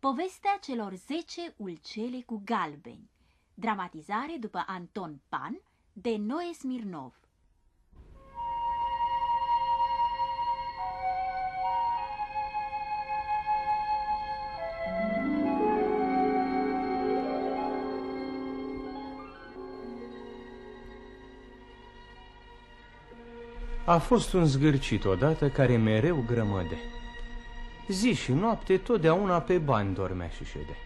Povestea celor zece ulcele cu galbeni Dramatizare după Anton Pan de Noe Smirnov A fost un zgârcit odată care mereu grămăde. Zi și noapte totdeauna pe bani dormea și șede.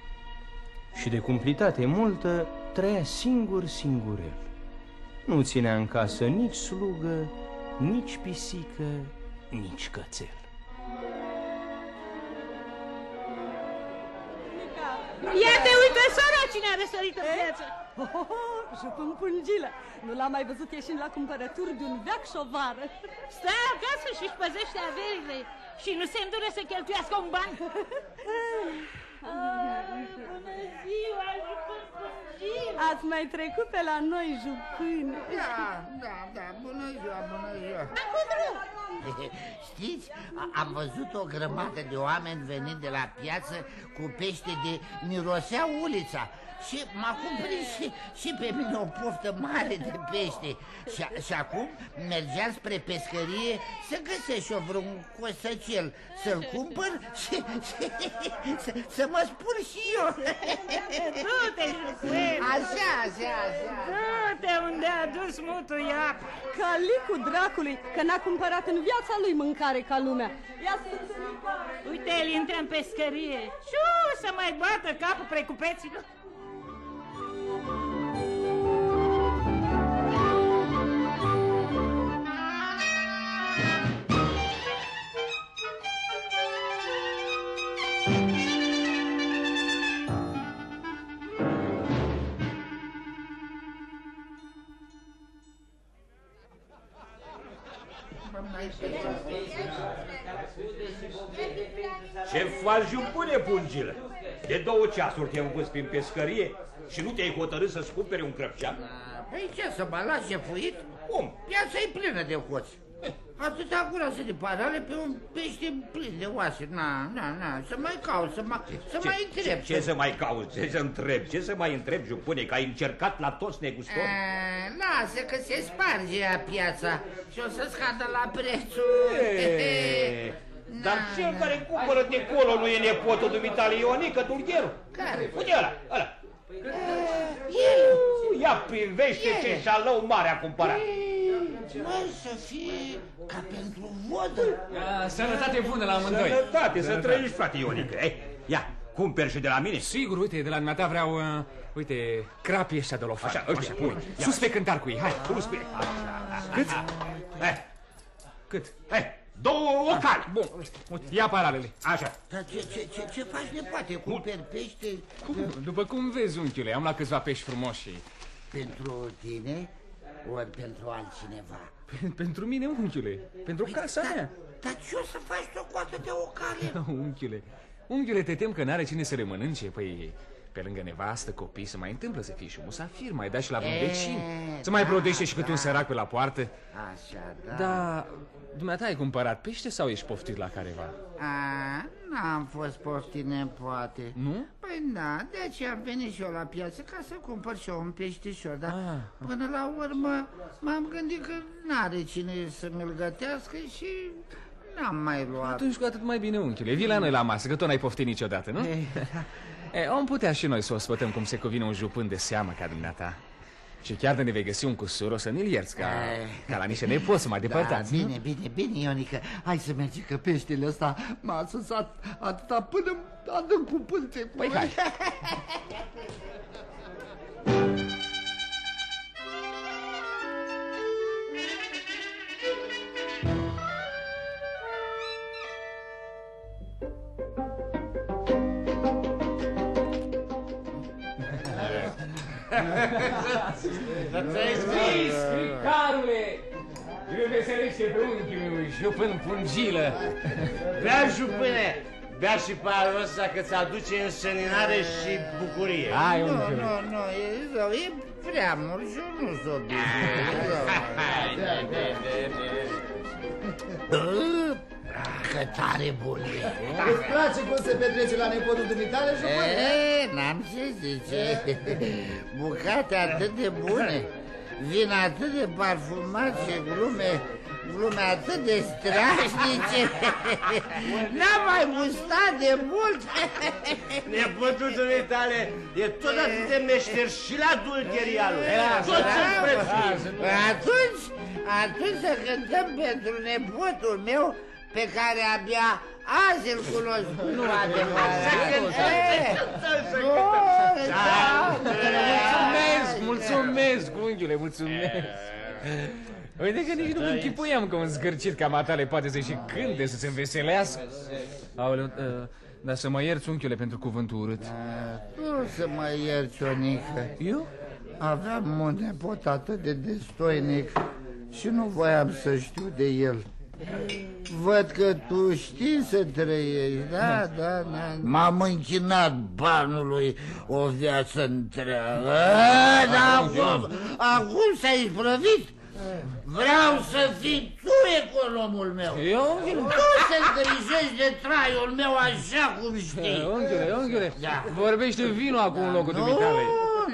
Și de cumplitate multă trăia singur singurel. Nu ținea în casă nici slugă, nici pisică, nici cățel. Ia te uite, sora, cine a răsărit în viață! Oh, oh, oh, jupân pungilă. Nu l-am mai văzut ieșind la cumpărături de un veac și o vară. Stă acasă și-și păzește averile și nu se îndură să cheltuiască un ban. bună ziua, jupân pungilă! Ați mai trecut pe la noi, jupân. Da, da, da, bună ziua, bună ziua. Acum Știți, a- am văzut o grămadă de oameni venind de la piață cu pește de mirosea ulița și m-a cumprit și, și pe mine o poftă mare de pește și, și acum mergeam spre pescărie să găsesc și eu vreun cosăcel să-l cumpăr și, și să, să mă spun și eu Du-te, jupân! Așa, așa, așa Du-te unde a dus mutul iapa! Calicul dracului, că n-a cumpărat în viața lui mâncare ca lumea. Ia să Uite, el intră în pescărie și o să mai bată capul precupeților. Faci, pune pungilă? De două ceasuri te-am pus prin pescărie și nu te-ai hotărât să-ți cumpere un crăpcean? Păi ce, să mă las jefuit? Cum? Piața e plină de hoți. Atâta curasă de parale pe un pește plin de oase. Na, na, na, să mai caut, să, mai, să Ce, mai întreb. ce, ce să mai cauți? Ce să întreb? Ce să mai întreb, jupune, că ai încercat la toți negustori? A, lasă că se sparge ea piața și o să scadă la prețul. E, Dar Na, cel na. care cumpără de colo nu e nepotul dumitale Ionică, Dulgheru? Care? Uite ăla, ăla. El. Ia privește El. ce șalău mare a cumpărat. Mă, să fie ca pentru vodă. A, sănătate bună la amândoi. Sănătate, să trăiești, frate Ionică. Eh, ia, cumperi și de la mine? Sigur, uite, de la dumneata vreau, uh, uite, crapii ăștia de lofan. Așa, ăștia, Uite, pui. Ia. Sus pe cântar cu ei, hai. Sus pe... Așa. Cât? Eh, Cât? eh, două ocali. Bun, uite, ia paralele. Așa. Dar ce, ce, ce, ce faci, nepoate? Cumperi pește După cum vezi, unchiule, am luat câțiva pești frumoși. pentru tine ori pentru altcineva? Pentru mine, unchiule, pentru casa Dar, mea. dar ce o să faci tu cu atâtea ocale? Unchiule, unchiule, te tem că n-are cine să le mănânce? Păi, pe lângă nevastă, copii, se mai întâmplă să fii și musafir, mai dai și la vreun E, vecin. Să mai da, prodește și câte un da. sărac pe la poartă. Așa, da. Da, dumneata ai cumpărat pește sau ești poftit la careva? A, n-am fost poftit, nepoate. Nu? Păi da, de aceea am venit și eu la piață ca să cumpăr și eu un peștișor, dar Ah. până la urmă m-am gândit că n-are cine să mi-l gătească și n-am mai luat. Atunci cu atât mai bine, unchiule. Vii la noi la masă, că tot n-ai poftit niciodată, nu? E, om putea și noi să o spătăm cum se cuvine un jupân de seamă ca dumneata. Și chiar de ne vei găsi un cusur, o să ne-l ierți, ca, ca la niște nepoți mai depărtați. Da, nu? bine, bine, bine, Ionica. Hai să mergem, că peștele ăsta m-a susat atâta până adâncul pânte. Păi hai. Scricarule! Îl veselește pe unchiul meu, jupân pungilă. Bea, jupâne, bea și parul ăsta că ți aduce însăninare și bucurie. Hai, Nu, unchiule. nu, nu, e rău, e prea mult și eu nu sunt obișnuit. Hai, da, da, da, da. că tare bune. Îți place cum se petrece la nepotul dumitale, jupâne? E, n-am ce zice. Bucate atât de bune, vin atât de parfumat și glume, glume atât de strașnice. N-am mai gustat de mult. Nepotul dumitale e tot atât de meșter și la dulterialul. Tot ce-ți prețuim. Atunci, atunci să cântăm pentru nepotul meu pe care abia azi îl cunosc. Nu adevărat. Să cântăm, Eh, să bun, da, Mulțumesc, mulțumesc, unghiule, mulțumesc. Uite că nici nu închipuiam că un zgârcit ca matale poate să și cânte, să se înveselească. Aoleu, uh, dar să mă ierți, unchiule, pentru cuvântul urât. Nu să mă ierți, Ionică. Eu? Aveam un nepot atât de destoinic și nu voiam să știu de el. Văd că tu știi să trăiești, da, da, da. M-am închinat banului o viață întreagă. A, da, acum, acum s-a isprăvit. Vreau să fii tu economul meu. Eu? Tu să îngrijești de traiul meu așa cum știi. Eh, Unghiule, unghiule, Da. vorbește vinul acum în locul Nu, dumitale.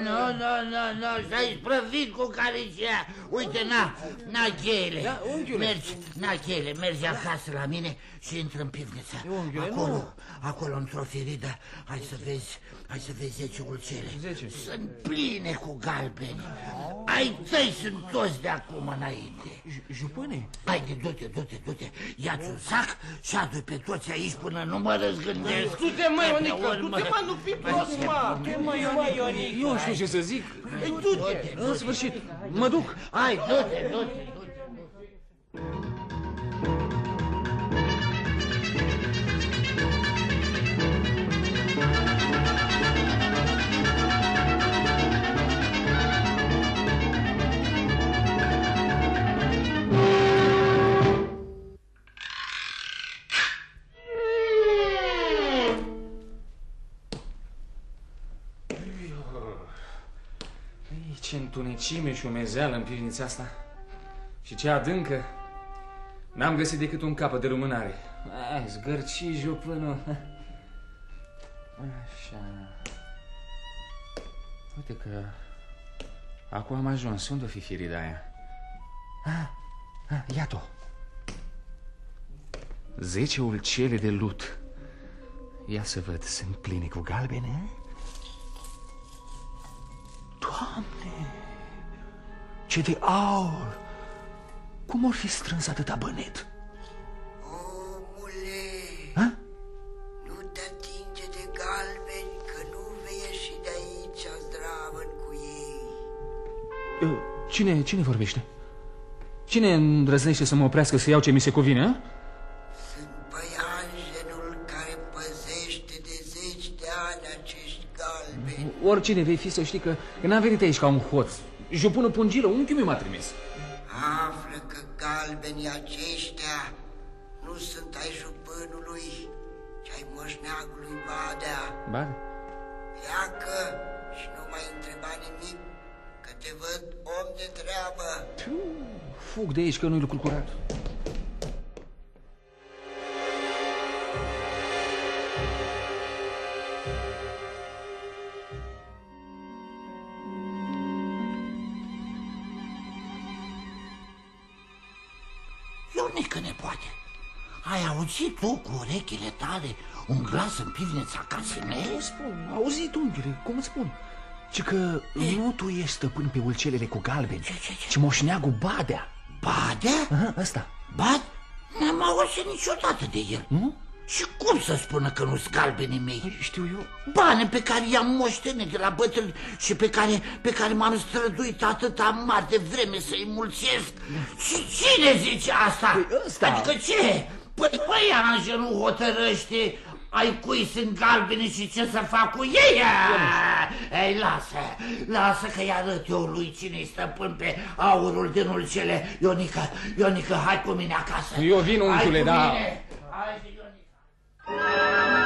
Nu, nu, nu, nu, s-a isprăvit cu caricea. Uite, na, na cheile. Da, unchiule. Mergi, na cheile, mergi acasă la mine și intră în pivniță. Unchiule, acolo, nu. acolo, într-o firidă, hai să vezi, hai să vezi zece ulcele. Zece. Sunt pline cu galbeni. Ai tăi sunt toți de acum înainte. Jupâne? Haide, du-te, du-te, du-te, ia-ți un sac și adu pe toți aici până nu mă răzgândesc. Du-te, mă, Pe Ionică, urmă. du-te, mă, nu fi prost, mă. Du-te, mă, Ionică. Eu știu ce să zic. Ei, du-te. În sfârșit, mă duc. Hai, du-te, du-te, du-te. Întunecime și umezeală în pivnița asta. Și ce adâncă. N-am găsit decât un capăt de lumânare. Ai, zgârci jupânul. Așa. Uite că... Acum am ajuns. Unde-o fi firida aia? Ah, ah, iată-o. Zece ulcele de lut. Ia să văd, sunt pline cu galbene? Doamne, ce de aur! Cum or fi strâns atâta bănet? Omule, Ha? nu te atinge de galbeni, că nu vei ieși de aici zdravăn cu ei. Uh, Cine, cine vorbește? Cine îndrăznește să mă oprească să iau ce mi se cuvine? a? Sunt păianjenul care păzește de zeci de ani acești galbeni. Oricine vei fi să știi că, că n-am venit aici ca un hoț. Jupunul Pungilă, unchiul meu m-a trimis. Află că galbenii aceștia nu sunt ai jupânului, ci ai moșneagului Badea. Ba, Pleacă și nu mai întreba nimic, că te văd om de treabă. fug de aici că nu-i lucru curat. Tu cu urechile tale un glas în pivnița casei mele? Cum spun? Auzit, unchiule, cum îți spun? Ci că nu tu ești stăpân pe ulcelele cu galbeni, Ce, ce, ce? ci moșneagul Badea. Badea? Aha, ăsta. Bad? N-am auzit niciodată de el. Nu? Și cum să spună că nu-s galbenii mei? Păi, știu eu. Bani pe care i-am moștenit de la bătrâni și pe care, pe care m-am străduit atâta mare de vreme să-i mulțesc. Și cine zice asta? Păi ăsta. Adică ce? Păi păianjă nu hotărăște ai cui sunt galbeni și ce să fac cu ei? Ei, lasă, lasă că-i arăt eu lui cine-i stăpân pe aurul din ulcele. Ionica, Ionica, hai cu mine acasă. Eu vin, Hai unchiule, cu da. mine. Hai, Ionica.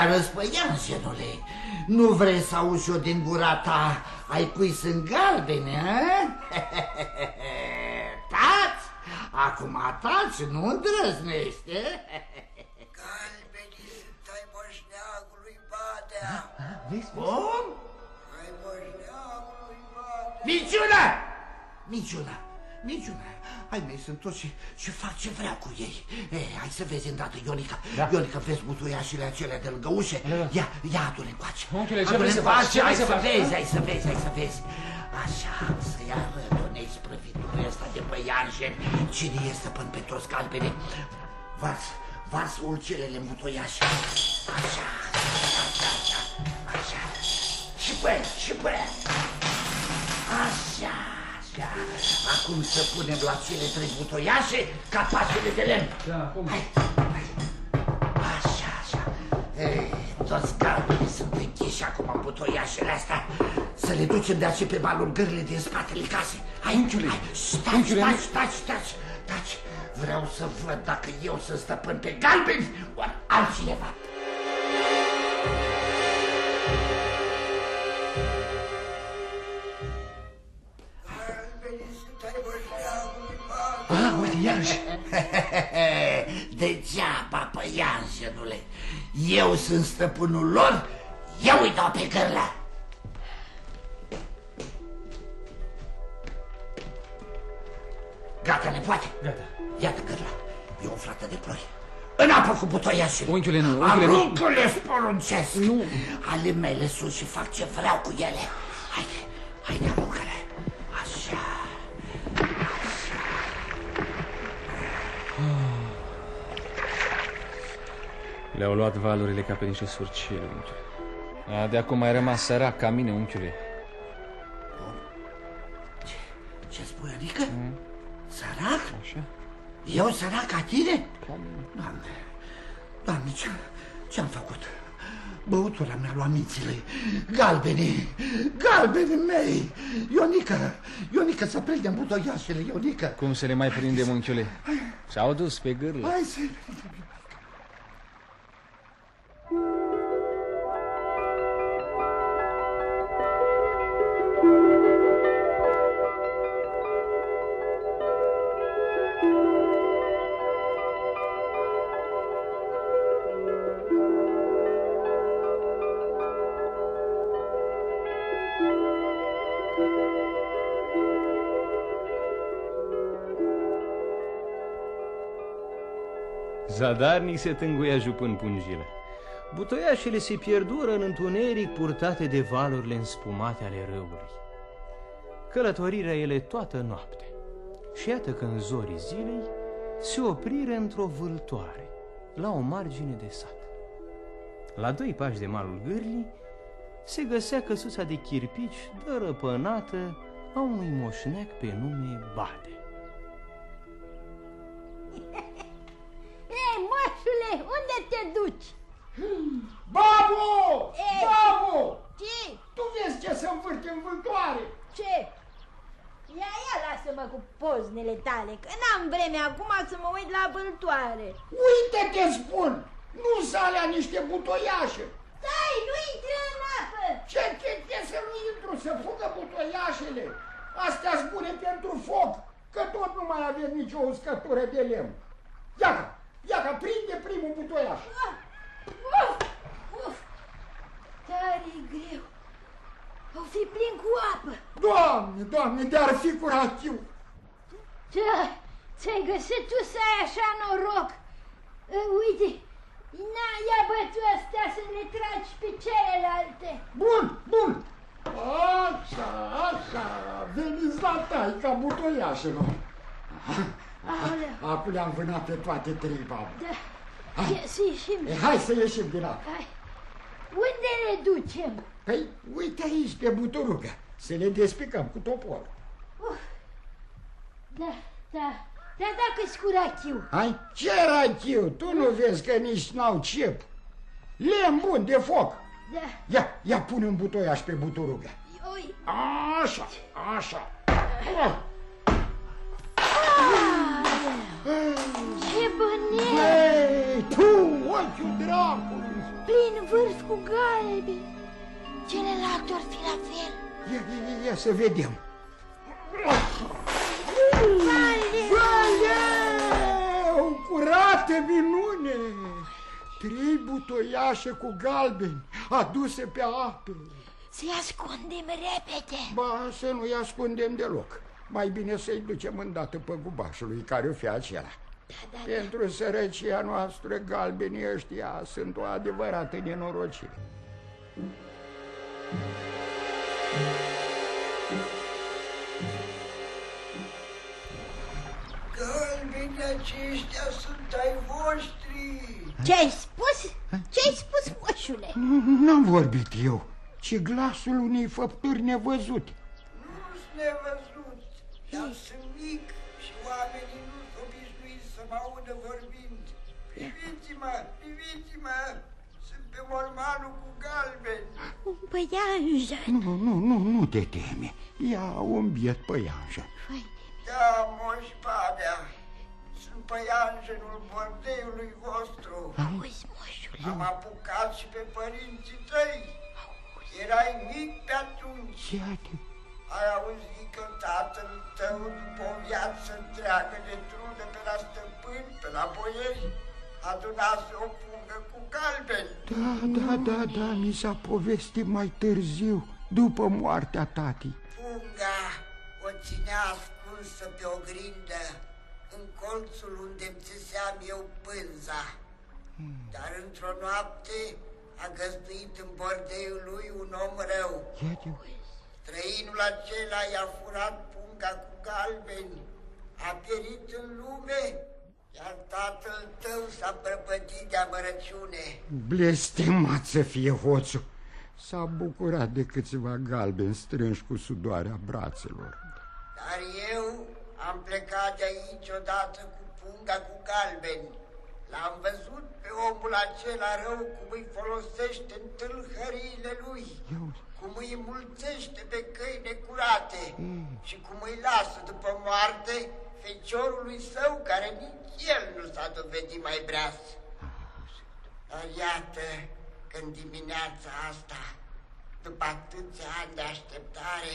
E, e, nu te arăți pe Ianjenule. Nu vrei să auzi eu din gura ta ai cui sunt galbene, a? Tați! Acum tați, nu îndrăznește. Galbenii sunt ai moșneagului Badea. Vezi? Cum? Ai moșneagului Badea. Minciună! Minciună! Minciună! Ai mei sunt toți și, și fac ce vreau cu ei. E, hai să vezi îndată, Ionica. Da. Ionica, vezi butuiașile acelea de lângă ușe? Da. Ia, ia adu-le încoace. Unchiule, ce Adu-le vrei să faci? încoace, Ce vrei Hai să să faci? vezi, hai să vezi, hai să vezi. Așa, să-i arăt unei sprăviturul ăsta de băianjen. Cine e stăpân pe toți calpene? Vars, vars ulcelele în butoiaș. Așa, așa, așa, așa. Și pe, și pe. Așa, așa. Acum să punem la cele trei butoiașe capacele de lemn. Da, cum? Hai, hai. Așa, așa. Ei, toți galbenii sunt închiși acum în butoiașele astea. Să le ducem de aceea pe malul gârle din spatele casei. Hai, Unchiule, hai, stați, unchiule, stați, stați, stați, stați. Vreau să văd dacă eu sunt stăpân pe galbeni, ori altcineva. Galbenii Ah, uite, iarăși. Degeaba, păianjenule. Eu sunt stăpânul lor, eu îi dau pe gârlă. Gata, nepoate? Gata. Iată gârla. E umflată de ploi. În apă cu butoiașele. Unchiule, nu, unchiule, nu. Aruncă-le, sporuncesc. Nu. Ale mele sus și fac ce vreau cu ele. Haide, haide, aruncă-le. Le-au luat valurile ca pe niște surcile, unchiule. A, de acum ai rămas sărac ca mine, unchiule. Ce spui, adică? Mm. Sărac? Așa? Eu sărac ca tine? Doamne, doamne, ce, ce-am făcut? Băutura mi-a luat mințile. Galbene, galbene mei. Ionica, Ionica, să prindem butoiașele, Ionica. Cum să le mai prindem, unchiule? S-au dus pe gârlă. Hai să... Zadarnic se tânguia jupând pungile. Butoiașele se pierdură în întuneric purtate de valurile înspumate ale râului. Călătorirea ele toată noapte. Și iată că în zorii zilei se opriră într-o vâltoare, la o margine de sat. La doi pași de malul gârlii se găsea căsuța de chirpici dărăpânată a unui moșneac pe nume Bade. Moșule, unde te duci? Babu! Ei. Babu! Ce? Tu vezi ce se învârte în vântoare? Ce? Ia, ia, lasă-mă cu poznele tale, că n-am vreme acum să mă uit la vâltoare. Uite-te spun! Nu să alea niște butoiașe! Stai, nu intră în apă! Ce ce ce să nu intru, să fugă butoiașele? Astea-s bune pentru foc, că tot nu mai avem nicio uscătură de lemn. Iaca, iaca, prinde primul butoiaș. Ah, Uf, uf, tare greu. O fi plin cu apă. Doamne, doamne, de-ar fi curațiu! Ce? Ți-ai găsit tu să ai așa noroc? Uh, uite, na, ia bă tu astea să le tragi pe celelalte. Bun, bun! Așa, așa, veniți la taica butoiașelor. Aoleu. Acum le-am vânat pe toate trei babe. Da. Ia să ieșim. E, hai să ieșim din apă. Hai. Unde le ducem? Păi, uite aici, pe buturugă, să le despicăm cu topor. Uf. Da, da. Dar dacă-s cu rachiu? Hai, ce rachiu, tu nu vezi că nici n-au cep. Lemn bun de foc. Da. Ia, ia pune un butoiaș pe buturugă. Oi. Așa, așa. Ah! Ce bănet! Ei, tu, ochiul dracului! Plin vârf cu galbi. Celălalt or fi la fel. Ia, ia, ia să vedem. Vale! Valeu! Curată minune! Trei butoiașe cu galbeni aduse pe ape. Să-i ascundem repede. Ba, să nu-i ascundem deloc. Mai bine să-i ducem îndată pe gubașului care o fi acela. Da, da, Pentru sărăcia noastră, galbenii ăștia sunt o adevărată nenorocire. Galbenii aceștia sunt ai voștri. Ce-ai spus? Ce-ai spus, moșule? N-am vorbit eu, ci glasul unei făpturi nevăzute. Nu-s nevăzut, dar sunt mic și oamenii nu s obișnuiți să mă audă vorbind. Priviți-mă, priviți-mă, sunt pe mormanul cu galbeni. Un păianjen. Nu, nu, nu, nu te teme. Ia un biet păianjen. Da, moș Badea, sunt păianjenul bordeiului vostru. Auzi, moșule. Am apucat și pe părinții tăi. Erai mic pe atunci. Iată. Ai auzit că tatăl tău, după o viață întreagă de trudă pe la stăpâni, pe la boieri, adunase o pungă cu galbeni. Da, da, da, da, mi s-a povestit mai târziu, după moartea tatii. Punga o ținea ascunsă pe o grindă, în colțul unde îmi țeseam eu pânza. Dar într-o noapte a găzduit în bordeiul lui un om rău. Iată. Străinul acela i-a furat punga cu galbeni, a pierit în lume, iar tatăl tău s-a prăpădit de amărăciune. Blestemat să fie hoțul. S-a bucurat de câțiva galbeni strânși cu sudoarea brațelor. Dar eu am plecat de aici odată cu punga cu galbeni. L-am văzut pe omul acela rău cum îi folosește în tâlhăriile lui, cum îi mulțește pe căi necurate și cum îi lasă după moarte feciorului său care nici el nu s-a dovedit mai breas. Dar iată că în dimineața asta, după atâția ani de așteptare,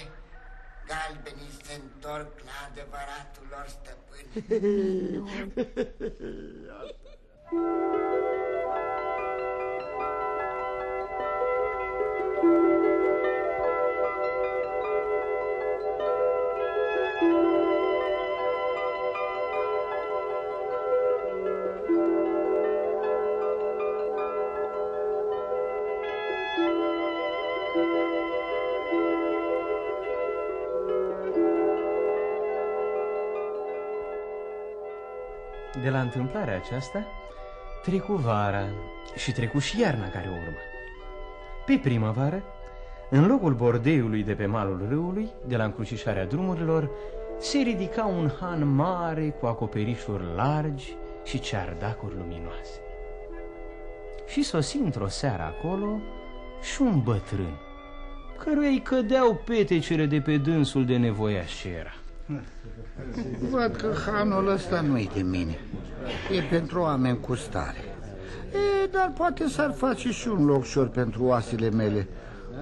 galbenii se întorc la adevăratul lor stăpân. De la întâmplarea aceasta, trecu vara și trecu și iarna care urmă. Pe primăvară, în locul bordeiului de pe malul râului, de la încrucișarea drumurilor, se ridica un han mare cu acoperișuri largi și ceardacuri luminoase. Și sosi într-o seară acolo și un bătrân, căruia îi cădeau petecele de pe dânsul de nevoiaș ce era. Văd că hanul ăsta nu-i de mine. E pentru oameni cu stare. E, dar poate s-ar face și un locșor pentru oasele mele.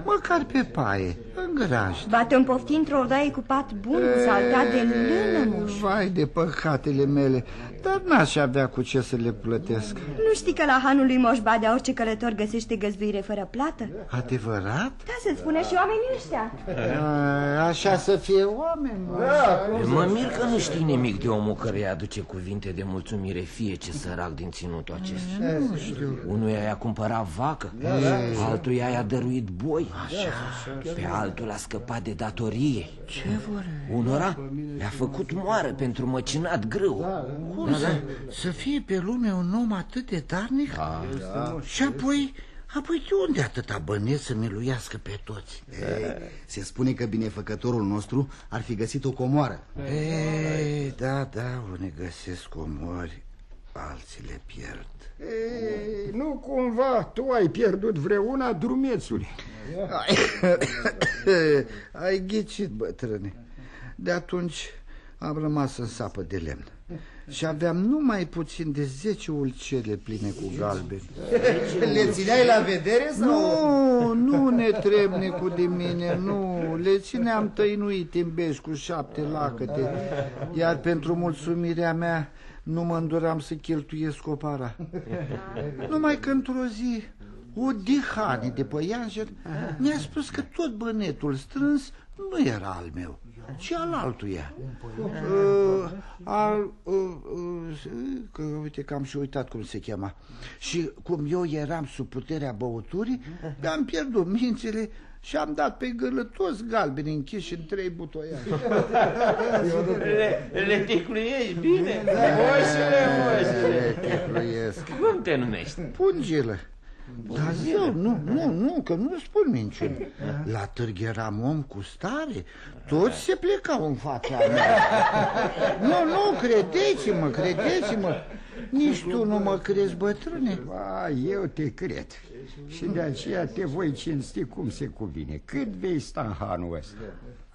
Măcar pe paie, în graj. Bate un pofti într-o odaie cu pat bun, cu saltea de lână, moș. Vai de păcatele mele, dar n-aș avea cu ce să le plătesc. Nu știi că la hanul lui Moș Badea orice călător găsește găzduire fără plată? Adevărat? Da, să-ți spune și oamenii ăștia. A, așa să fie oameni. Mă mir că nu știi nimic de omul care aduce cuvinte de mulțumire fie ce sărac din ținutul acesta. Nu știu. Unuia i-a cumpărat vacă, altuia i-a dăruit boi, pe altul a scăpat de datorie. Ce vor? Unora le-a făcut moară pentru măcinat grâu. Cum să, să fie pe lume un om atât de darnic? Da. Și apoi, apoi de unde atâta băneț să miluiască pe toți? E, se spune că binefăcătorul nostru ar fi găsit o comoară. Ei, da, da, unii găsesc omori, alții le pierd. Ei, nu cumva tu ai pierdut vreuna, drumețule. Ai, ai ghicit, bătrâne. De atunci am rămas în sapă de lemn. și aveam numai puțin de 10 ulcele pline cu galben. Le țineai la vedere sau? Nu, nu ne trebnicu de mine, nu. Le țineam tăinuit în beș cu șapte lacăte, iar pentru mulțumirea mea nu mă înduram să cheltuiesc o para. Numai că într-o zi o dihane de păianjer mi-a spus că tot bănetul strâns nu era al meu, ci al altuia. Uh, al, uh, uh, că, uite că am și uitat cum se chema. Și cum eu eram sub puterea băuturii, mi-am pierdut mințile și am dat pe gârlă toți galbeni închiși în trei butoiași. Le, le ticluiești bine? Moșule, moșule. Le ticluiesc. Cum te numești? Pungilă. Dar eu, nu, nu, nu, că nu spun minciuni. La târg eram om cu stare, toți se plecau în fața mea. Nu, nu, credeți-mă, credeți-mă. Nici tu nu mă crezi, bătrâne? Ba, eu te cred. Și de aceea te voi cinsti cum se cuvine. Cât vei sta în hanul ăsta?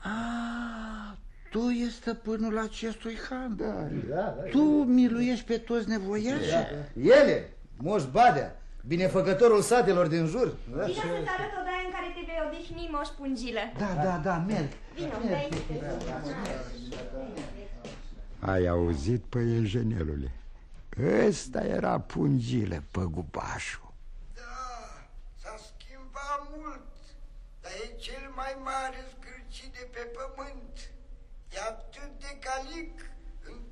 Ah, tu ești stăpânul acestui han. Da, da. Tu miluiești pe toți nevoiași? Da. Ele, Moș Badea, binefăcătorul satelor din jur. Da. Vino să-ți arăt o daie în care te vei odihni, moș Pungilă. Da, da, da, merg. Vino, merg. pe Ai auzit, păiejenelule? Ăsta era pungilă, păgubașul. S-a schimbat mult, dar e cel mai mare zgârcit de pe pământ. E atât de calic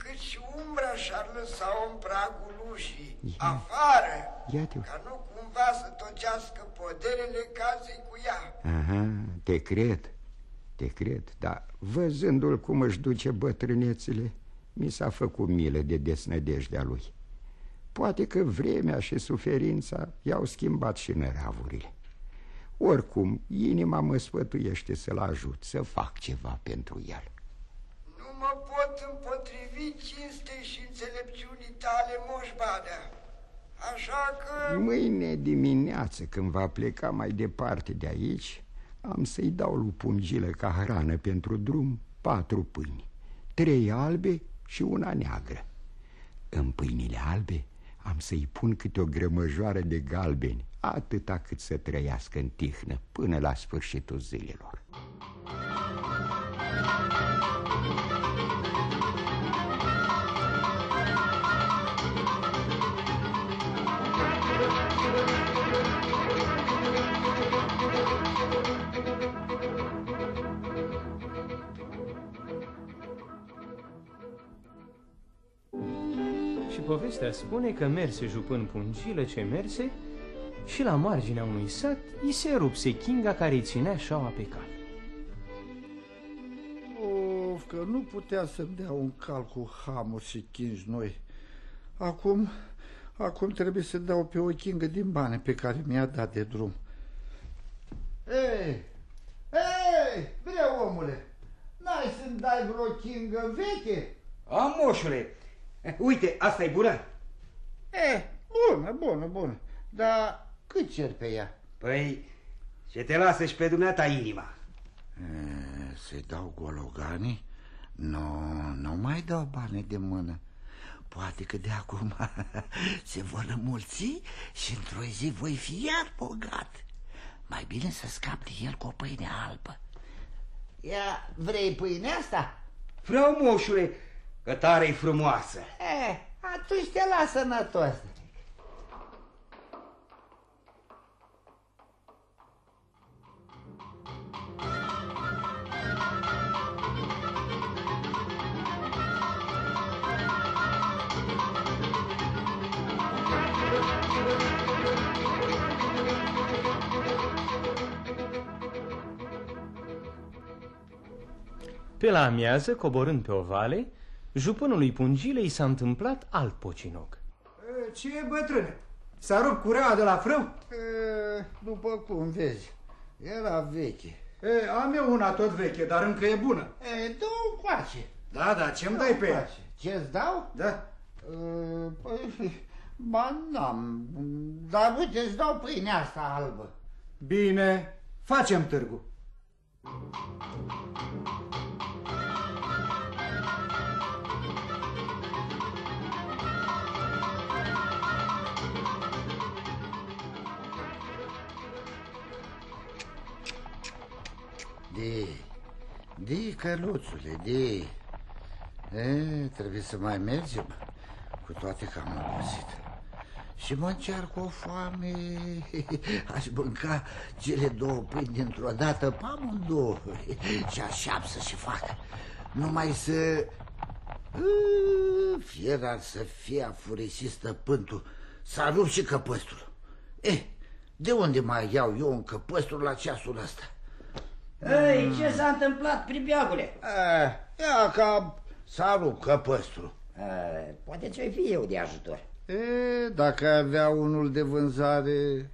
încât și umbra și-ar lăsa-o în pragul ușii, afară, Ia-te ca nu cumva să tocească poderele casei cu ea. Aha, te cred, te cred, dar văzându-l cum își duce bătrânețile, mi s-a făcut milă de desnădejdea lui. Poate că vremea și suferința i-au schimbat și năravurile. Oricum, inima mă sfătuiește să-l ajut, să fac ceva pentru el. Moș Badea. Așa că... Mâine dimineață, când va pleca mai departe de aici, am să-i dau lui Pungilă ca hrană pentru drum patru pâini, trei albe și una neagră. În pâinile albe am să-i pun câte o grămăjoară de galbeni, atâta cât să trăiască în tihnă până la sfârșitul zilelor. Și povestea spune că merse jupân pungilă ce merse și la marginea unui sat îi se rupse chinga care îi ținea șaua pe cal. Of, că nu putea să-mi dea un cal cu hamuri și chingi noi. Acum, acum trebuie să dau pe o chingă din bani pe care mi-a dat de drum. Ei, ei, bine omule, n-ai să-mi dai vreo chingă veche? Am, moșule. Uite, asta e bună? Eh, bună, bună, bună. Dar cât cer pe ea? Păi, ce te lasă și pe dumneata inima. Eh, Să-i dau gologanii? Nu, nu mai dau bani de mână. Poate că de acum se vor înmulți și într-o zi voi fi iar bogat. Mai bine să scap de el cu o pâine albă. Ia, vrei pâine asta? Vreau, moșule, că tare e frumoasă. Eh, atunci te las sănătos. Pe la amiază, coborând pe o vale, jupânului pungilei s-a întâmplat alt pocinoc. Ce e, bătrâne? S-a rupt cureaua de la frâu? E, după cum vezi, era veche. E, am eu una tot veche, dar încă e bună. E, dă-o coace. Da, da, ce-mi dai pe ea? Ce-ți dau? Da. E, păi, ba n-am, dar uite, îți dau pâinea asta albă. Bine, facem târgu. De, de, căluțule, de. E, trebuie să mai mergem, cu toate că am obosit. Și mă încearcă o foame. Aș mânca cele două pâini dintr-o dată pe amândouă. Și așa să și facă. Numai să... Fiera să fie afurisit stăpântul, să rup și căpăstul. Eh, de unde mai iau eu un căpăstul la ceasul ăsta? Ei, ce s-a întâmplat, pribeagule? Eh, ia ca s-a rupt căpăstul. Eh, poate ți-o fi eu de ajutor. E, dacă avea unul de vânzare...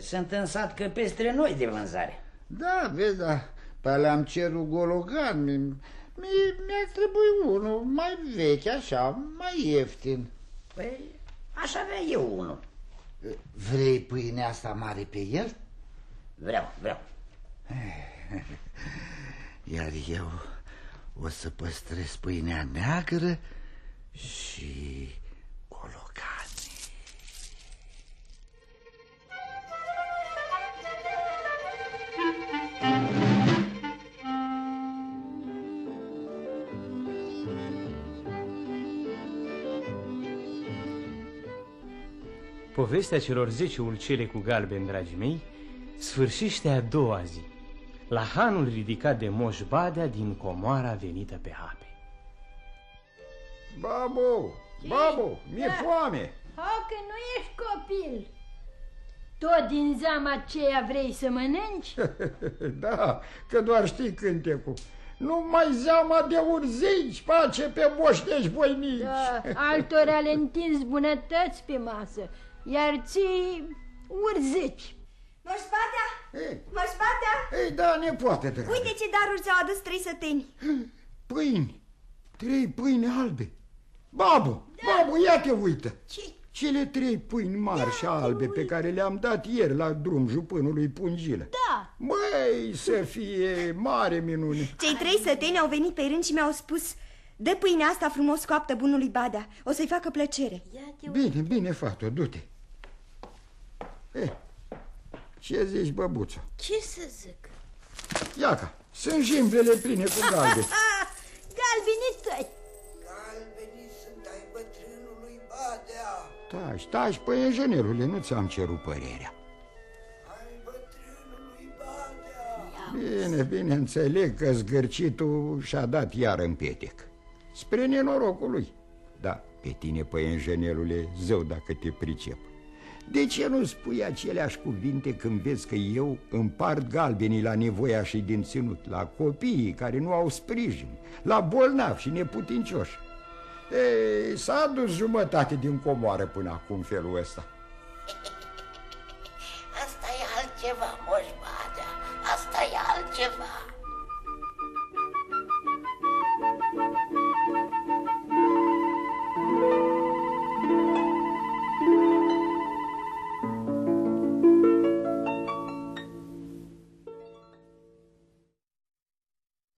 Sunt în sat că peste noi de vânzare. Da, vezi, da, pe alea am cerut gologan. Mi, mi, mi-ar trebui unul mai vechi, așa, mai ieftin. Păi, aș avea eu unul. Vrei pâinea asta mare pe el? Vreau, vreau. Iar eu o să păstrez pâinea neagră și Povestea celor zece ulcele cu galben, dragii mei, sfârșește a doua zi, la hanul ridicat de Moș Badea din comoara venită pe ape. Babu, babu, mi-e Da. foame. Ha, că nu ești copil. Tot din zeama aceea vrei să mănânci? da, că doar știi cântecul. Nu mai zeama de urzici, pace pe moștești voinici. Da, altora le întins bunătăți pe masă, iar ții urzici. Moșbadea! Ei. Moșbadea! Ei, da, nepoate, dragă. Uite ce daruri ți-au adus trei săteni. Pâini, trei pâini albe. Babu, babu, ia te uită. Ce? Cele trei pâini mari și albe pe care le-am dat ieri la drum jupânului Pungilă. Da. Băi, să fie mare minune. Cei trei săteni au venit pe rând și mi-au spus Dă pâinea asta frumos coaptă bunului Badea, o să-i facă plăcere Bine, bine, fată, du-te. Eh, ce zici, băbuță? Ce să zic? Iaca, sunt jimbrele pline cu galbe. Galbenii tăi. Galbenii sunt ai bătrânului Badea. Taci, taci, păienjenelule, nu ți-am cerut părerea. Bine, bine, înțeleg că zgârcitul și-a dat iar în petec. Spre nenorocul lui. Da, pe tine, păienjenelule, zău dacă te pricep. De ce nu spui aceleași cuvinte când vezi că eu împart galbenii la nevoia și din ținut, la copiii care nu au sprijin, la bolnavi și neputincioși? Ei, s-a dus jumătate din comoară până acum felul ăsta. Asta e altceva, Moș Badea. Asta e altceva.